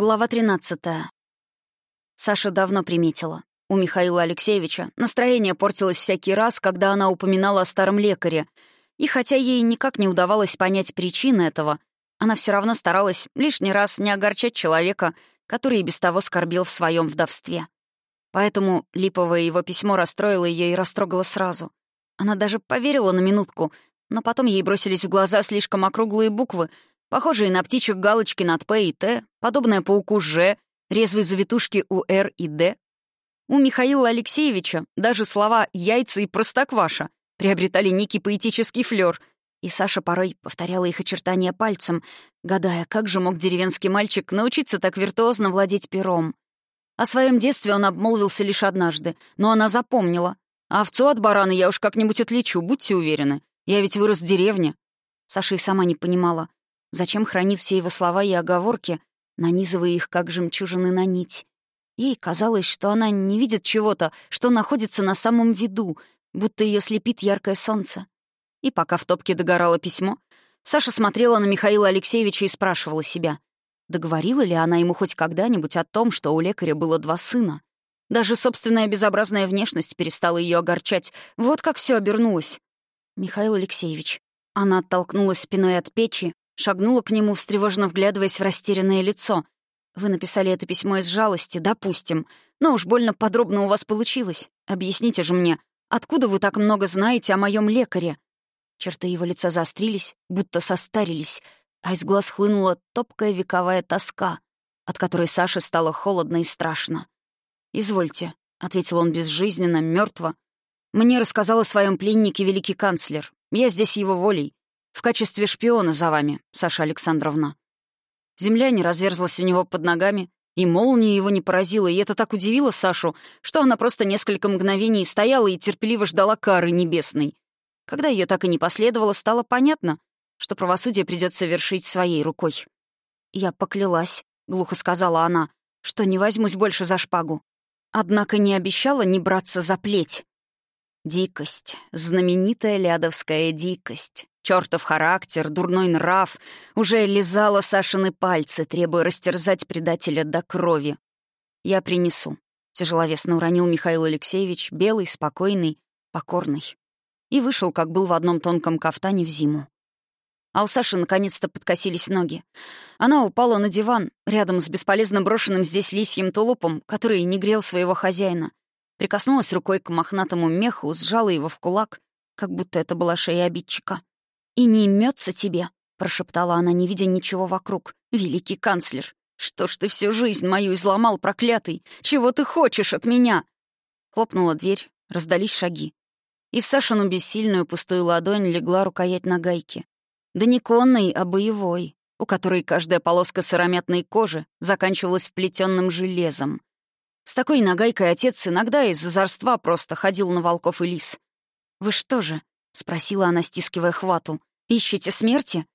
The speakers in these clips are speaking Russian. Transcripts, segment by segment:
Глава 13. Саша давно приметила. У Михаила Алексеевича настроение портилось всякий раз, когда она упоминала о старом лекаре. И хотя ей никак не удавалось понять причины этого, она все равно старалась лишний раз не огорчать человека, который и без того скорбел в своем вдовстве. Поэтому липовое его письмо расстроило ее и растрогало сразу. Она даже поверила на минутку, но потом ей бросились в глаза слишком округлые буквы — Похожие на птичек галочки над «П» и «Т», подобная пауку «Ж», резвые завитушки у «Р» и «Д». У Михаила Алексеевича даже слова «яйца» и «простокваша» приобретали некий поэтический флёр, и Саша порой повторяла их очертания пальцем, гадая, как же мог деревенский мальчик научиться так виртуозно владеть пером. О своем детстве он обмолвился лишь однажды, но она запомнила. «Овцу от барана я уж как-нибудь отличу, будьте уверены. Я ведь вырос в деревне». Саша и сама не понимала, Зачем хранит все его слова и оговорки, нанизывая их как жемчужины на нить? Ей казалось, что она не видит чего-то, что находится на самом виду, будто ее слепит яркое солнце. И пока в топке догорало письмо, Саша смотрела на Михаила Алексеевича и спрашивала себя, договорила ли она ему хоть когда-нибудь о том, что у лекаря было два сына. Даже собственная безобразная внешность перестала ее огорчать. Вот как все обернулось. Михаил Алексеевич. Она оттолкнулась спиной от печи, Шагнула к нему, встревоженно вглядываясь в растерянное лицо. «Вы написали это письмо из жалости, допустим. Но уж больно подробно у вас получилось. Объясните же мне, откуда вы так много знаете о моем лекаре?» Черты его лица заострились, будто состарились, а из глаз хлынула топкая вековая тоска, от которой Саше стало холодно и страшно. «Извольте», — ответил он безжизненно, мертво. «Мне рассказал о своем пленнике великий канцлер. Я здесь его волей в качестве шпиона за вами, Саша Александровна». Земля не разверзлась у него под ногами, и молния его не поразила, и это так удивило Сашу, что она просто несколько мгновений стояла и терпеливо ждала кары небесной. Когда ее так и не последовало, стало понятно, что правосудие придется вершить своей рукой. «Я поклялась», — глухо сказала она, — «что не возьмусь больше за шпагу. Однако не обещала не браться за плеть». Дикость, знаменитая лядовская дикость. Чёртов характер, дурной нрав уже лизала Сашины пальцы, требуя растерзать предателя до крови. «Я принесу», — тяжеловесно уронил Михаил Алексеевич, белый, спокойный, покорный. И вышел, как был в одном тонком кафтане в зиму. А у Саши наконец-то подкосились ноги. Она упала на диван, рядом с бесполезно брошенным здесь лисьим тулупом, который не грел своего хозяина. Прикоснулась рукой к мохнатому меху, сжала его в кулак, как будто это была шея обидчика. «И не имется тебе», — прошептала она, не видя ничего вокруг. «Великий канцлер, что ж ты всю жизнь мою изломал, проклятый? Чего ты хочешь от меня?» Хлопнула дверь, раздались шаги. И в Сашину бессильную пустую ладонь легла рукоять на гайке. Да не конной, а боевой, у которой каждая полоска сыромятной кожи заканчивалась вплетенным железом. С такой нагайкой отец иногда из озорства просто ходил на волков и лис. «Вы что же?» — спросила она, стискивая хвату. «Ищете смерти?»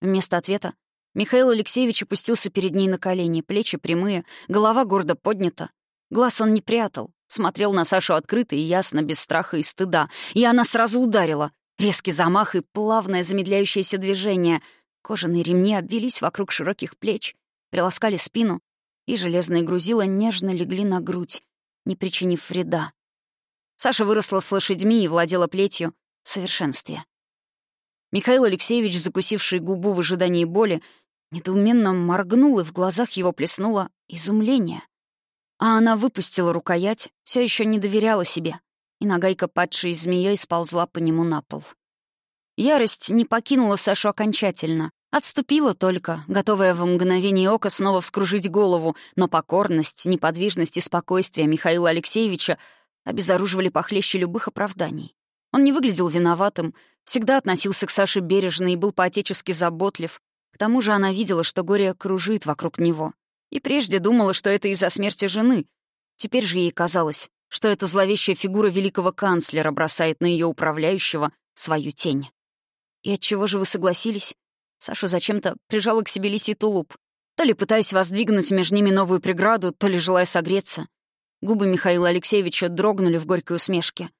Вместо ответа Михаил Алексеевич опустился перед ней на колени, плечи прямые, голова гордо поднята. Глаз он не прятал, смотрел на Сашу открыто и ясно, без страха и стыда. И она сразу ударила. Резкий замах и плавное замедляющееся движение. Кожаные ремни обвелись вокруг широких плеч, приласкали спину, и железные грузила нежно легли на грудь, не причинив вреда. Саша выросла с лошадьми и владела плетью в совершенстве. Михаил Алексеевич, закусивший губу в ожидании боли, недоуменно моргнул, и в глазах его плеснуло изумление. А она выпустила рукоять, все еще не доверяла себе, и нагайка, падшей змеей, сползла по нему на пол. Ярость не покинула Сашу окончательно. Отступила только, готовая в мгновение ока снова вскружить голову, но покорность, неподвижность и спокойствие Михаила Алексеевича обезоруживали похлеще любых оправданий. Он не выглядел виноватым, всегда относился к Саше бережно и был по-отечески заботлив. К тому же она видела, что горе кружит вокруг него. И прежде думала, что это из-за смерти жены. Теперь же ей казалось, что эта зловещая фигура великого канцлера бросает на ее управляющего свою тень. «И от чего же вы согласились?» Саша зачем-то прижала к себе лисий тулуп, то ли пытаясь воздвигнуть между ними новую преграду, то ли желая согреться. Губы Михаила Алексеевича дрогнули в горькой усмешке.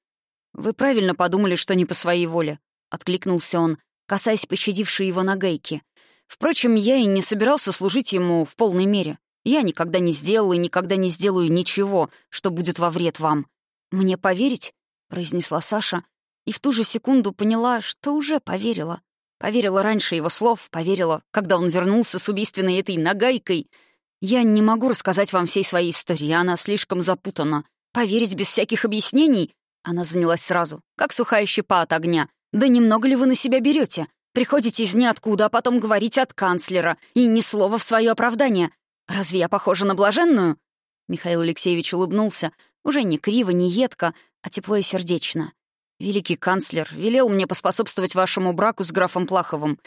«Вы правильно подумали, что не по своей воле», — откликнулся он, касаясь пощадившей его нагайки. «Впрочем, я и не собирался служить ему в полной мере. Я никогда не сделала и никогда не сделаю ничего, что будет во вред вам. Мне поверить?» — произнесла Саша, и в ту же секунду поняла, что уже поверила. Поверила раньше его слов, поверила, когда он вернулся с убийственной этой нагайкой. Я не могу рассказать вам всей своей истории, она слишком запутана. Поверить без всяких объяснений? Она занялась сразу, как сухая щепа от огня. Да немного ли вы на себя берете? Приходите из ниоткуда, а потом говорите от канцлера, и ни слова в свое оправдание. Разве я похожа на блаженную?» Михаил Алексеевич улыбнулся, уже не криво, не едко, а тепло и сердечно. «Великий канцлер велел мне поспособствовать вашему браку с графом Плаховым.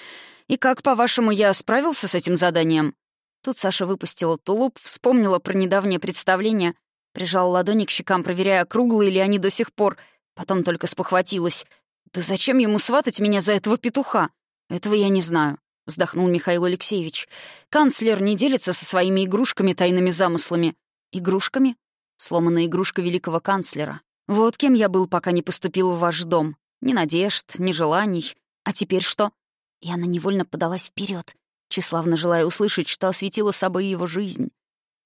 И как, по-вашему, я справился с этим заданием?» Тут Саша выпустила тулуп, вспомнила про недавнее представление, прижала ладони к щекам, проверяя, круглые ли они до сих пор, потом только спохватилась. «Да зачем ему сватать меня за этого петуха? Этого я не знаю», — вздохнул Михаил Алексеевич. «Канцлер не делится со своими игрушками тайными замыслами». «Игрушками?» Сломанная игрушка великого канцлера. Вот кем я был, пока не поступил в ваш дом. Ни надежд, ни желаний. А теперь что? И она невольно подалась вперед, тщеславно желая услышать, что осветила собой его жизнь.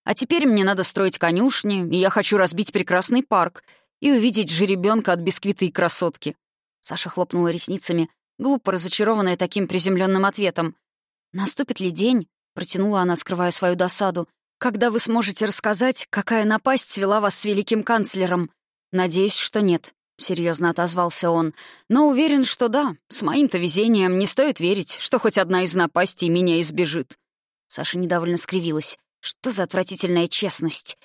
А теперь мне надо строить конюшни, и я хочу разбить прекрасный парк и увидеть жеребенка от бисквиты и красотки. Саша хлопнула ресницами, глупо разочарованная таким приземленным ответом. «Наступит ли день?» — протянула она, скрывая свою досаду. «Когда вы сможете рассказать, какая напасть свела вас с великим канцлером?» «Надеюсь, что нет», — серьезно отозвался он. «Но уверен, что да. С моим-то везением не стоит верить, что хоть одна из напастей меня избежит». Саша недовольно скривилась. «Что за отвратительная честность?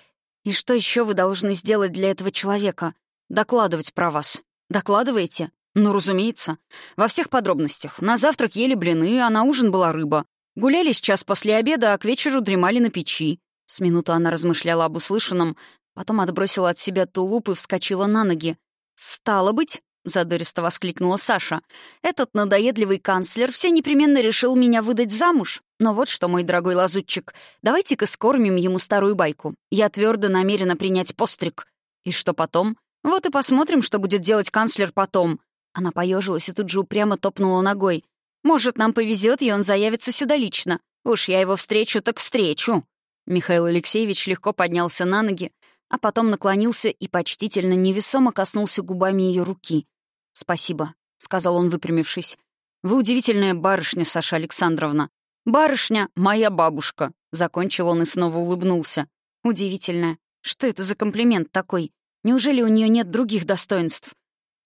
И что еще вы должны сделать для этого человека? Докладывать про вас. Докладываете? Ну, разумеется. Во всех подробностях. На завтрак ели блины, а на ужин была рыба. Гуляли сейчас после обеда, а к вечеру дремали на печи. С минуту она размышляла об услышанном, Потом отбросила от себя тулуп и вскочила на ноги. «Стало быть», — задористо воскликнула Саша, «этот надоедливый канцлер все непременно решил меня выдать замуж. Но вот что, мой дорогой лазутчик, давайте-ка скормим ему старую байку. Я твердо намерена принять постриг. И что потом? Вот и посмотрим, что будет делать канцлер потом». Она поежилась и тут же упрямо топнула ногой. «Может, нам повезет, и он заявится сюда лично. Уж я его встречу, так встречу». Михаил Алексеевич легко поднялся на ноги, а потом наклонился и почтительно невесомо коснулся губами ее руки. «Спасибо», — сказал он, выпрямившись. «Вы удивительная барышня, Саша Александровна. Барышня — моя бабушка», — закончил он и снова улыбнулся. «Удивительная. Что это за комплимент такой? Неужели у нее нет других достоинств?»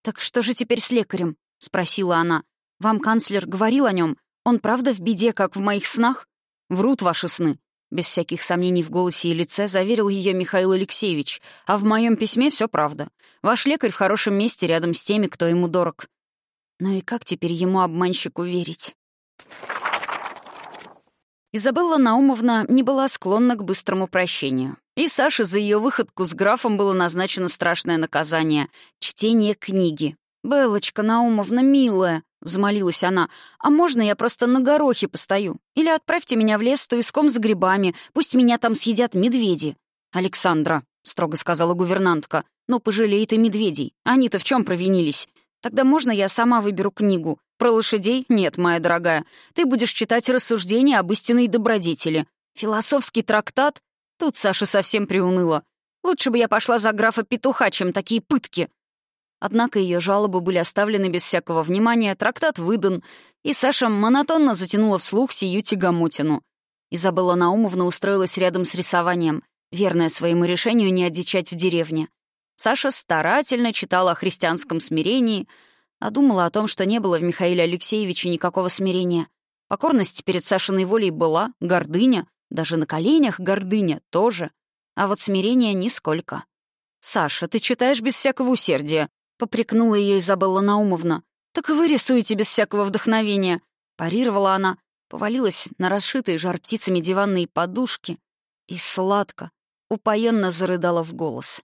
«Так что же теперь с лекарем?» — спросила она. «Вам канцлер говорил о нем? Он правда в беде, как в моих снах?» «Врут ваши сны. Без всяких сомнений в голосе и лице заверил ее Михаил Алексеевич. «А в моем письме все правда. Ваш лекарь в хорошем месте рядом с теми, кто ему дорог». Ну и как теперь ему, обманщику, верить? Изабелла Наумовна не была склонна к быстрому прощению. И Саше за ее выходку с графом было назначено страшное наказание — чтение книги. «Белочка Наумовна, милая», — взмолилась она. «А можно я просто на горохе постою? Или отправьте меня в лес с туиском за грибами, пусть меня там съедят медведи». «Александра», — строго сказала гувернантка, — «ну пожалей ты медведей. Они-то в чем провинились? Тогда можно я сама выберу книгу? Про лошадей? Нет, моя дорогая. Ты будешь читать рассуждения об истинной добродетели. Философский трактат? Тут Саша совсем приуныла. Лучше бы я пошла за графа Петуха, чем такие пытки. Однако ее жалобы были оставлены без всякого внимания, трактат выдан, и Саша монотонно затянула вслух сию тягомотину. Изабелла Наумовна устроилась рядом с рисованием, верная своему решению не одичать в деревне. Саша старательно читала о христианском смирении, а думала о том, что не было в Михаиле Алексеевиче никакого смирения. Покорность перед Сашиной волей была, гордыня, даже на коленях гордыня тоже, а вот смирения нисколько. «Саша, ты читаешь без всякого усердия», — попрекнула ее Изабелла Наумовна. «Так вы рисуете без всякого вдохновения!» Парировала она, повалилась на расшитые жар птицами диванные подушки и сладко, упоенно зарыдала в голос.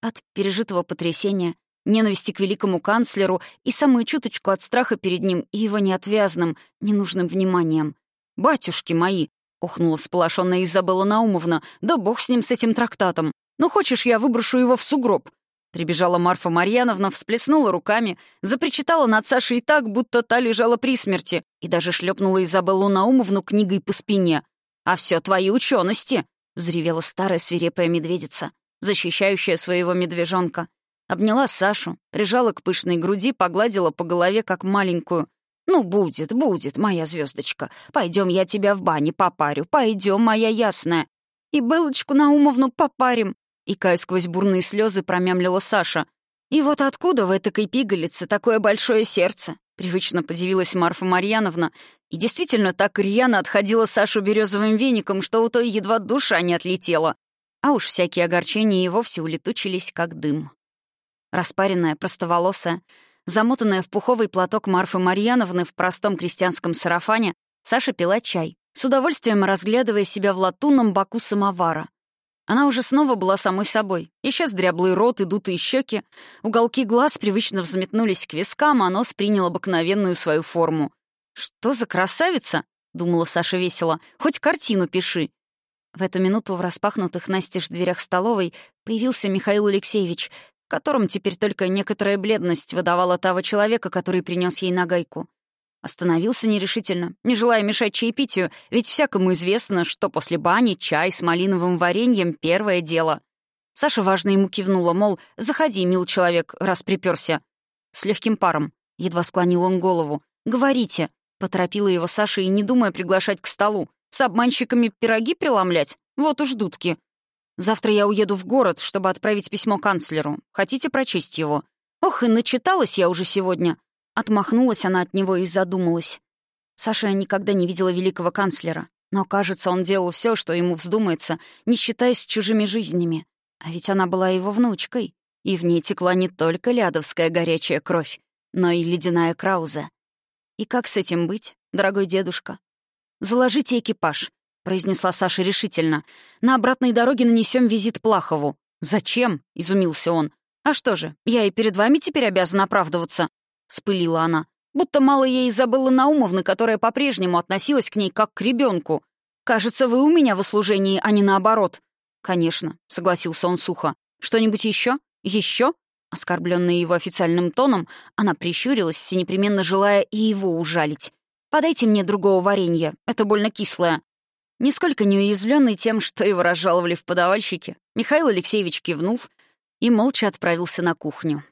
От пережитого потрясения, ненависти к великому канцлеру и самую чуточку от страха перед ним и его неотвязным, ненужным вниманием. «Батюшки мои!» — охнула сполошенная Изабелла Наумовна. «Да бог с ним, с этим трактатом! Ну, хочешь, я выброшу его в сугроб? Прибежала Марфа Марьяновна, всплеснула руками, запричитала над Сашей так, будто та лежала при смерти, и даже шлепнула Изабеллу Наумовну книгой по спине. «А все твои учености!» — взревела старая свирепая медведица, защищающая своего медвежонка. Обняла Сашу, прижала к пышной груди, погладила по голове, как маленькую. «Ну, будет, будет, моя звездочка. Пойдем, я тебя в бане попарю. Пойдем, моя ясная. И Белочку Наумовну попарим». И Кай сквозь бурные слезы промямлила Саша. «И вот откуда в этой пигалице такое большое сердце?» Привычно подивилась Марфа Марьяновна и действительно так рьяно отходила Сашу березовым веником, что у той едва душа не отлетела. А уж всякие огорчения и вовсе улетучились, как дым. Распаренная, простоволосая, замотанная в пуховый платок Марфы Марьяновны в простом крестьянском сарафане, Саша пила чай, с удовольствием разглядывая себя в латунном боку самовара. Она уже снова была самой собой. Исчез дряблый рот и дутые щеки, уголки глаз привычно взметнулись к вискам, а нос принял обыкновенную свою форму. «Что за красавица?» — думала Саша весело. «Хоть картину пиши». В эту минуту в распахнутых настежь дверях столовой появился Михаил Алексеевич, котором теперь только некоторая бледность выдавала того человека, который принес ей нагайку. Остановился нерешительно, не желая мешать чаепитию, ведь всякому известно, что после бани чай с малиновым вареньем — первое дело. Саша важно ему кивнула, мол, «Заходи, мил человек, раз приперся. С легким паром. Едва склонил он голову. «Говорите», — поторопила его Саша и не думая приглашать к столу. «С обманщиками пироги преломлять? Вот уж дудки. Завтра я уеду в город, чтобы отправить письмо канцлеру. Хотите прочесть его? Ох, и начиталась я уже сегодня. Отмахнулась она от него и задумалась. Саша никогда не видела великого канцлера, но, кажется, он делал все, что ему вздумается, не считаясь чужими жизнями. А ведь она была его внучкой, и в ней текла не только лядовская горячая кровь, но и ледяная крауза. И как с этим быть, дорогой дедушка? «Заложите экипаж», — произнесла Саша решительно. «На обратной дороге нанесем визит Плахову». «Зачем?» — изумился он. «А что же, я и перед вами теперь обязана оправдываться. — вспылила она. «Будто мало ей Изабеллы Наумовны, которая по-прежнему относилась к ней как к ребенку. Кажется, вы у меня в услужении, а не наоборот». «Конечно», — согласился он сухо. «Что-нибудь еще? Еще?» Оскорбленная его официальным тоном, она прищурилась, непременно желая и его ужалить. «Подайте мне другого варенья, это больно кислое». Нисколько не уязвленный тем, что его разжаловали в подавальщике, Михаил Алексеевич кивнул и молча отправился на кухню.